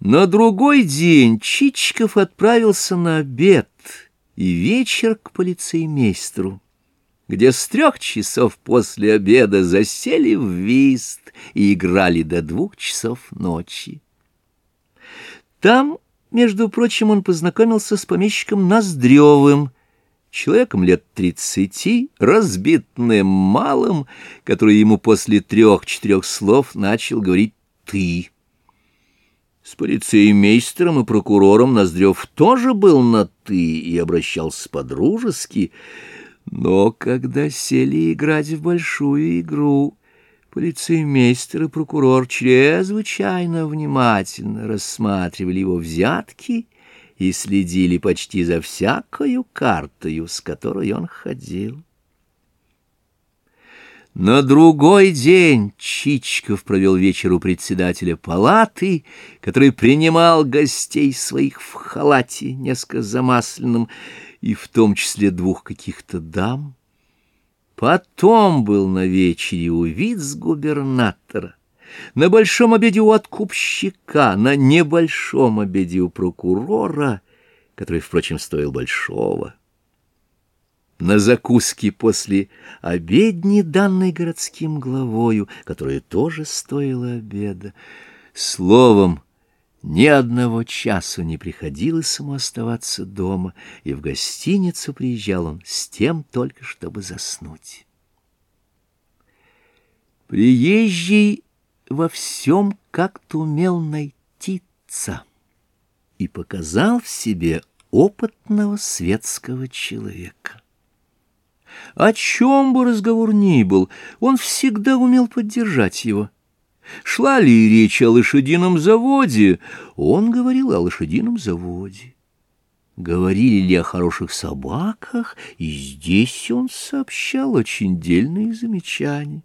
На другой день Чичиков отправился на обед и вечер к полицеймейстеру, где с трех часов после обеда засели в вист и играли до двух часов ночи. Там, между прочим, он познакомился с помещиком Ноздревым, человеком лет тридцати, разбитным малым, который ему после трех-четырех слов начал говорить «ты». С полицеймейстером и прокурором Ноздрев тоже был на «ты» и обращался по-дружески, но когда сели играть в большую игру, полицеймейстер и прокурор чрезвычайно внимательно рассматривали его взятки и следили почти за всякою картою, с которой он ходил. На другой день Чичков провел вечер у председателя палаты, который принимал гостей своих в халате, несколько замасленном, и в том числе двух каких-то дам. Потом был на вечере у виц-губернатора, на большом обеде у откупщика, на небольшом обеде у прокурора, который, впрочем, стоил большого на закуски после обедни, данной городским главою, которая тоже стоила обеда. Словом, ни одного часу не приходилось ему оставаться дома, и в гостиницу приезжал он с тем только, чтобы заснуть. Приезжий во всем как-то умел найтиться и показал в себе опытного светского человека. О чем бы разговор ни был, он всегда умел поддержать его. Шла ли речь о лошадином заводе, он говорил о лошадином заводе. Говорили ли о хороших собаках, и здесь он сообщал очень дельные замечания.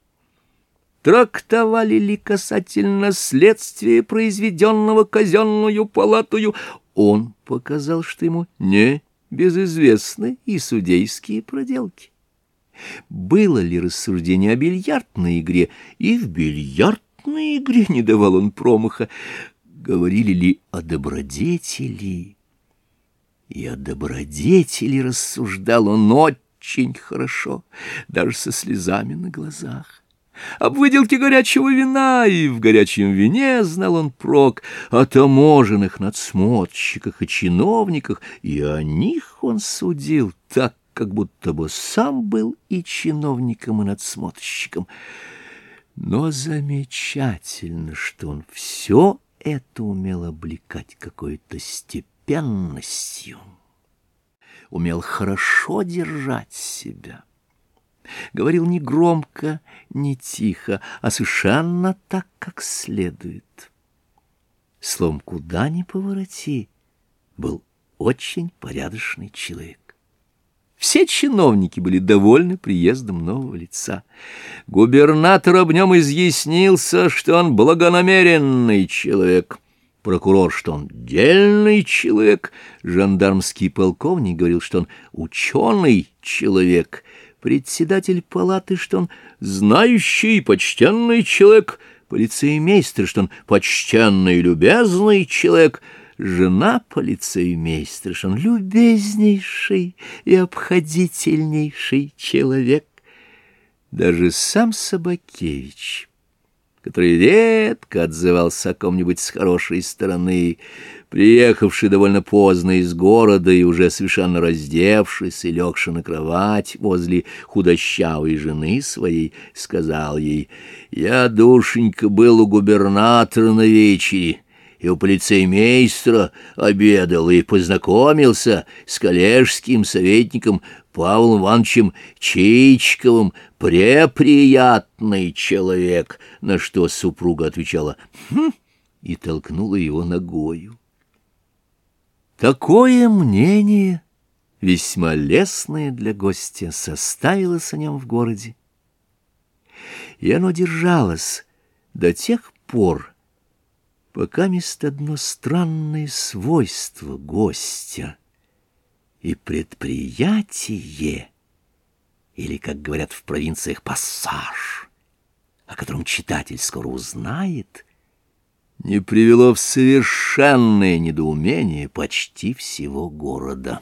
Трактовали ли касательно следствия, произведенного казенную палатою, он показал, что ему не безызвестны и судейские проделки. Было ли рассуждение о бильярдной игре, и в бильярдной игре не давал он промаха. Говорили ли о добродетели? И о добродетели рассуждал он очень хорошо, даже со слезами на глазах. Об выделке горячего вина и в горячем вине знал он прок, о таможенных надсмотрщиках и чиновниках, и о них он судил так, как будто бы сам был и чиновником, и надсмотрщиком. Но замечательно, что он все это умел облекать какой-то степенностью, умел хорошо держать себя. Говорил не громко, не тихо, а совершенно так, как следует. Словом, куда ни повороти, был очень порядочный человек. Все чиновники были довольны приездом нового лица. Губернатор об нем изъяснился, что он благонамеренный человек. Прокурор, что он дельный человек. Жандармский полковник говорил, что он ученый человек. Председатель палаты, что он знающий и почтенный человек. Полицеймейстер, что он почтенный и любезный человек — жена полицеймейстерша, он любезнейший и обходительнейший человек. Даже сам Собакевич, который редко отзывался о ком-нибудь с хорошей стороны, приехавший довольно поздно из города и уже совершенно раздевшись и легши на кровать возле худощавой жены своей, сказал ей, «Я, душенька, был у губернатора на вечере» и у полицеймейстера обедал и познакомился с коллежским советником Павлом Ивановичем Чичковым, преприятный человек, на что супруга отвечала «Хм» и толкнула его ногою. Такое мнение, весьма лестное для гостя, составилось о нем в городе. И оно держалось до тех пор, пока мест одно странное свойство гостя и предприятие, или, как говорят в провинциях, пассаж, о котором читатель скоро узнает, не привело в совершенное недоумение почти всего города.